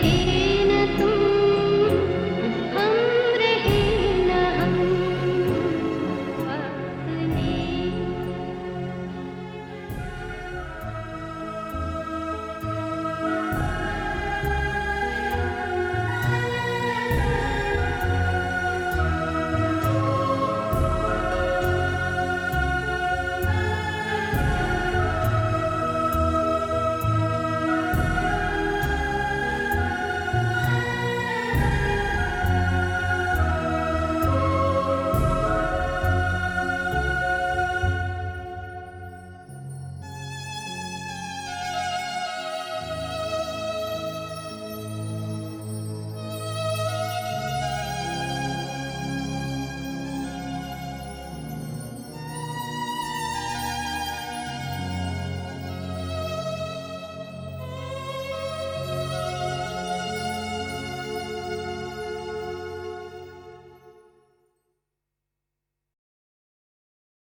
You.